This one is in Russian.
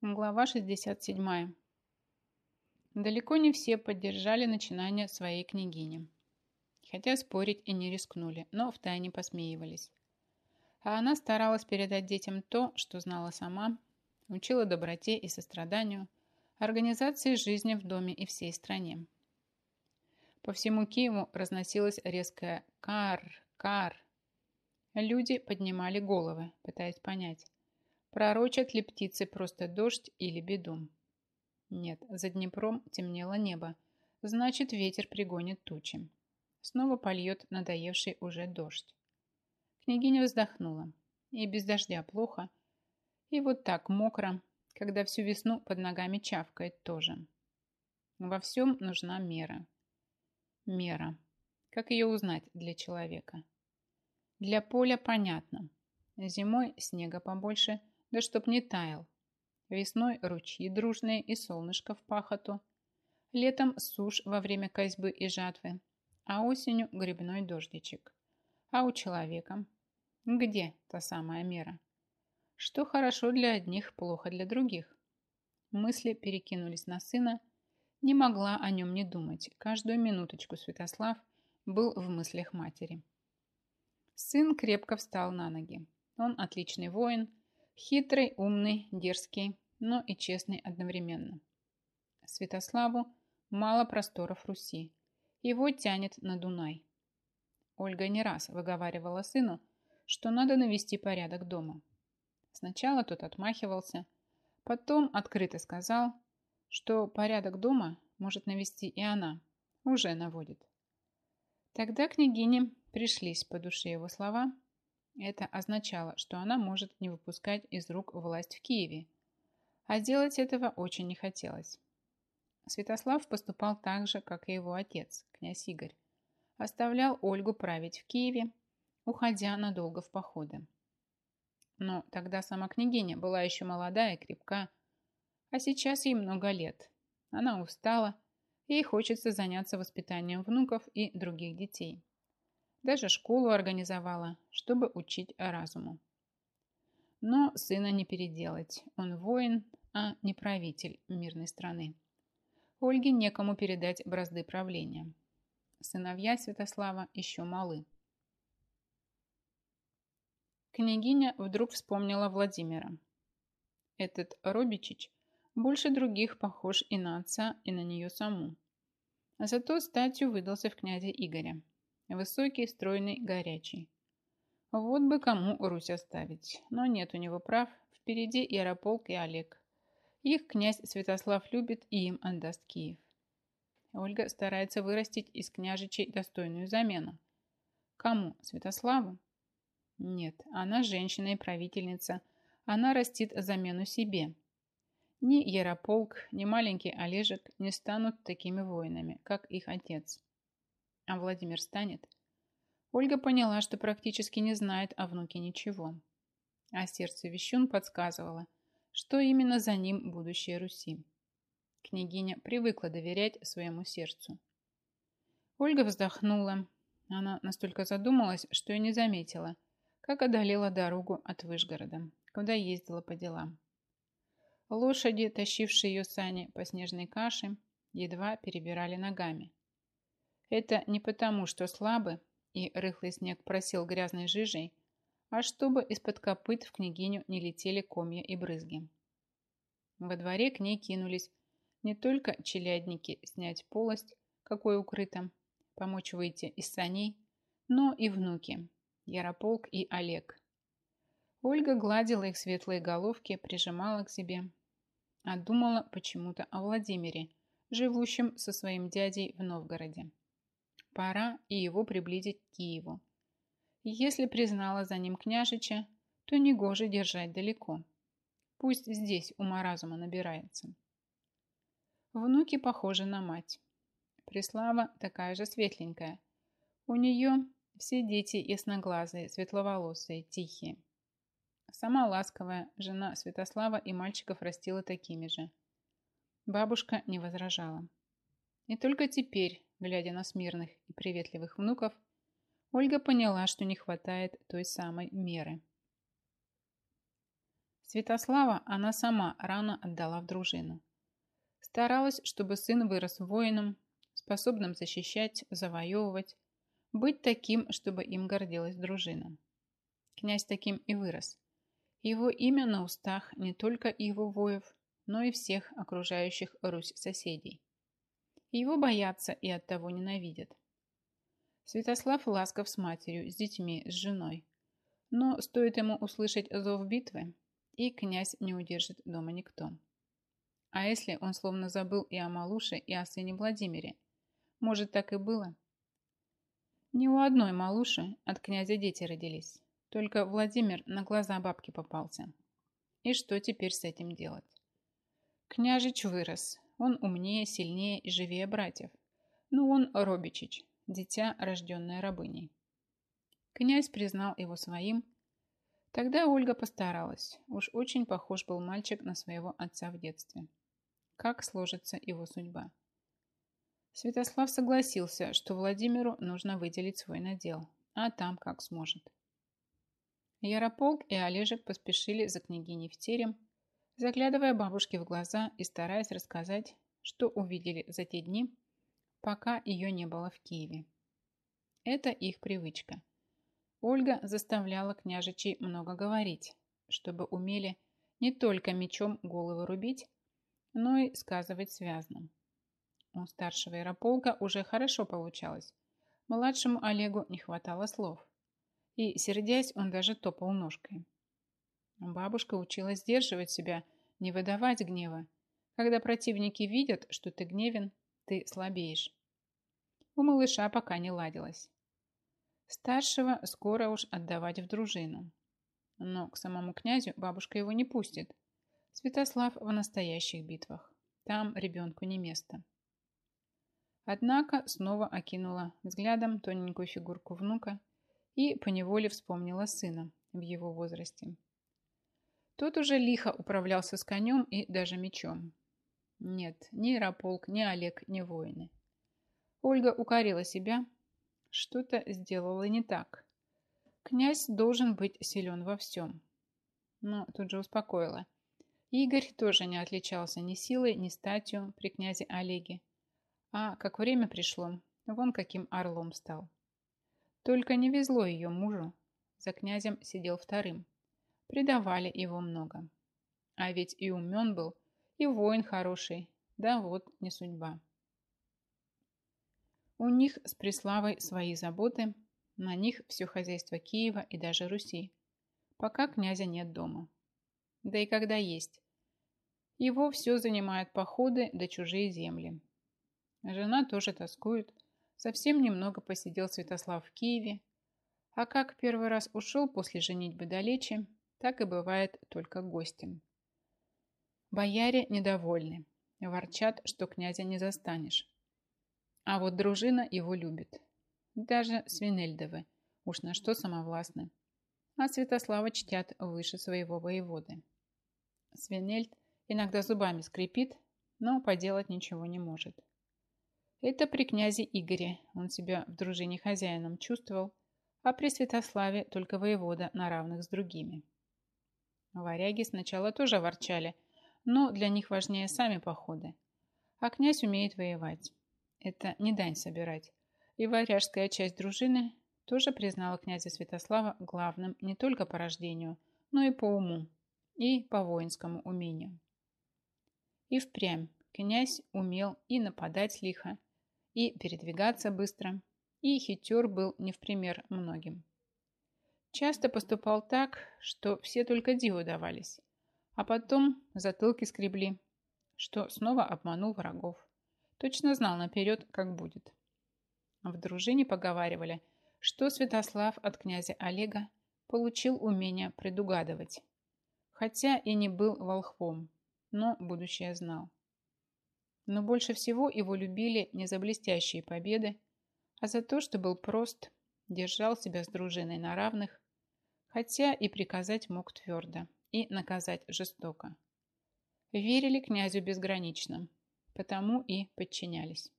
Глава 67. Далеко не все поддержали начинание своей княгини. Хотя спорить и не рискнули, но втайне посмеивались. А она старалась передать детям то, что знала сама, учила доброте и состраданию, организации жизни в доме и всей стране. По всему Киеву разносилось резкое «кар, кар». Люди поднимали головы, пытаясь понять, Пророчат ли птицы просто дождь или беду? Нет, за Днепром темнело небо. Значит, ветер пригонит тучи. Снова польет надоевший уже дождь. Княгиня вздохнула. И без дождя плохо. И вот так мокро, когда всю весну под ногами чавкает тоже. Во всем нужна мера. Мера. Как ее узнать для человека? Для поля понятно. Зимой снега побольше – да чтоб не таял. Весной ручьи дружные и солнышко в пахоту. Летом сушь во время козьбы и жатвы, а осенью грибной дождичек. А у человека? Где та самая мера? Что хорошо для одних, плохо для других? Мысли перекинулись на сына. Не могла о нем не думать. Каждую минуточку Святослав был в мыслях матери. Сын крепко встал на ноги. Он отличный воин, Хитрый, умный, дерзкий, но и честный одновременно. Святославу мало просторов Руси. Его тянет на Дунай. Ольга не раз выговаривала сыну, что надо навести порядок дома. Сначала тот отмахивался, потом открыто сказал, что порядок дома может навести и она, уже наводит. Тогда княгине пришлись по душе его слова – это означало, что она может не выпускать из рук власть в Киеве. А делать этого очень не хотелось. Святослав поступал так же, как и его отец, князь Игорь. Оставлял Ольгу править в Киеве, уходя надолго в походы. Но тогда сама княгиня была еще молодая и крепка, а сейчас ей много лет. Она устала, ей хочется заняться воспитанием внуков и других детей. Даже школу организовала, чтобы учить разуму. Но сына не переделать. Он воин, а не правитель мирной страны. Ольге некому передать бразды правления. Сыновья Святослава еще малы. Княгиня вдруг вспомнила Владимира. Этот Робичич больше других похож и на отца, и на нее саму. А зато статью выдался в князя Игоря. Высокий, стройный, горячий. Вот бы кому Русь оставить. Но нет у него прав. Впереди Ярополк и Олег. Их князь Святослав любит и им отдаст Киев. Ольга старается вырастить из княжичей достойную замену. Кому? Святославу? Нет, она женщина и правительница. Она растит замену себе. Ни Ярополк, ни маленький Олежек не станут такими воинами, как их отец. А Владимир станет? Ольга поняла, что практически не знает о внуке ничего. А сердце Вещун подсказывало, что именно за ним будущее Руси. Княгиня привыкла доверять своему сердцу. Ольга вздохнула. Она настолько задумалась, что и не заметила, как одолела дорогу от Выжгорода, куда ездила по делам. Лошади, тащившие ее сани по снежной каше, едва перебирали ногами. Это не потому, что слабы и рыхлый снег просел грязной жижей, а чтобы из-под копыт в княгиню не летели комья и брызги. Во дворе к ней кинулись не только челядники снять полость, какой укрыто, помочь выйти из саней, но и внуки, Ярополк и Олег. Ольга гладила их светлые головки, прижимала к себе, а думала почему-то о Владимире, живущем со своим дядей в Новгороде. Пора и его приблизить к Киеву. Если признала за ним княжича, то негоже держать далеко. Пусть здесь ума разума набирается. Внуки похожи на мать. Преслава такая же светленькая. У нее все дети ясноглазые, светловолосые, тихие. Сама ласковая жена Святослава и мальчиков растила такими же. Бабушка не возражала. И только теперь, глядя на смирных и приветливых внуков, Ольга поняла, что не хватает той самой меры. Святослава она сама рано отдала в дружину. Старалась, чтобы сын вырос воином, способным защищать, завоевывать, быть таким, чтобы им гордилась дружина. Князь таким и вырос. Его имя на устах не только его воев, но и всех окружающих Русь соседей. Его боятся и оттого ненавидят. Святослав ласков с матерью, с детьми, с женой. Но стоит ему услышать зов битвы, и князь не удержит дома никто. А если он словно забыл и о Малуше, и о сыне Владимире? Может, так и было? Ни у одной Малуши от князя дети родились. Только Владимир на глаза бабки попался. И что теперь с этим делать? Княжич вырос. Он умнее, сильнее и живее братьев. Ну, он Робичич, дитя, рожденное рабыней. Князь признал его своим. Тогда Ольга постаралась. Уж очень похож был мальчик на своего отца в детстве. Как сложится его судьба? Святослав согласился, что Владимиру нужно выделить свой надел, а там как сможет. Ярополк и Олежек поспешили за княгиней в терем, заглядывая бабушке в глаза и стараясь рассказать, что увидели за те дни, пока ее не было в Киеве. Это их привычка. Ольга заставляла княжичей много говорить, чтобы умели не только мечом головы рубить, но и сказывать связно. У старшего Ярополка уже хорошо получалось. Младшему Олегу не хватало слов. И, сердясь, он даже топал ножкой. Бабушка учила сдерживать себя, не выдавать гнева. Когда противники видят, что ты гневен, ты слабеешь. У малыша пока не ладилось. Старшего скоро уж отдавать в дружину. Но к самому князю бабушка его не пустит. Святослав в настоящих битвах. Там ребенку не место. Однако снова окинула взглядом тоненькую фигурку внука и поневоле вспомнила сына в его возрасте. Тот уже лихо управлялся с конем и даже мечом. Нет, ни Ярополк, ни Олег, ни воины. Ольга укорила себя. Что-то сделала не так. Князь должен быть силен во всем. Но тут же успокоила. Игорь тоже не отличался ни силой, ни статью при князе Олеге. А как время пришло, вон каким орлом стал. Только не везло ее мужу. За князем сидел вторым. Предавали его много. А ведь и умен был, и воин хороший. Да вот, не судьба. У них с Преславой свои заботы, на них все хозяйство Киева и даже Руси, пока князя нет дома. Да и когда есть. Его все занимают походы да чужие земли. Жена тоже тоскует. Совсем немного посидел Святослав в Киеве, а как первый раз ушел после женитьбы далече, так и бывает только гостем. Бояре недовольны, ворчат, что князя не застанешь. А вот дружина его любит. Даже свинельдовы, уж на что самовластны. А Святослава чтят выше своего воеводы. Свинельд иногда зубами скрипит, но поделать ничего не может. Это при князе Игоре он себя в дружине хозяином чувствовал, а при Святославе только воевода на равных с другими. Варяги сначала тоже ворчали, но для них важнее сами походы. А князь умеет воевать. Это не дань собирать. И варяжская часть дружины тоже признала князя Святослава главным не только по рождению, но и по уму, и по воинскому умению. И впрямь князь умел и нападать лихо, и передвигаться быстро, и хитер был не в пример многим. Часто поступал так, что все только диву давались, а потом затылки скребли, что снова обманул врагов. Точно знал наперед, как будет. В дружине поговаривали, что Святослав от князя Олега получил умение предугадывать, хотя и не был волхвом, но будущее знал. Но больше всего его любили не за блестящие победы, а за то, что был прост, держал себя с дружиной на равных, хотя и приказать мог твердо, и наказать жестоко. Верили князю безгранично, потому и подчинялись.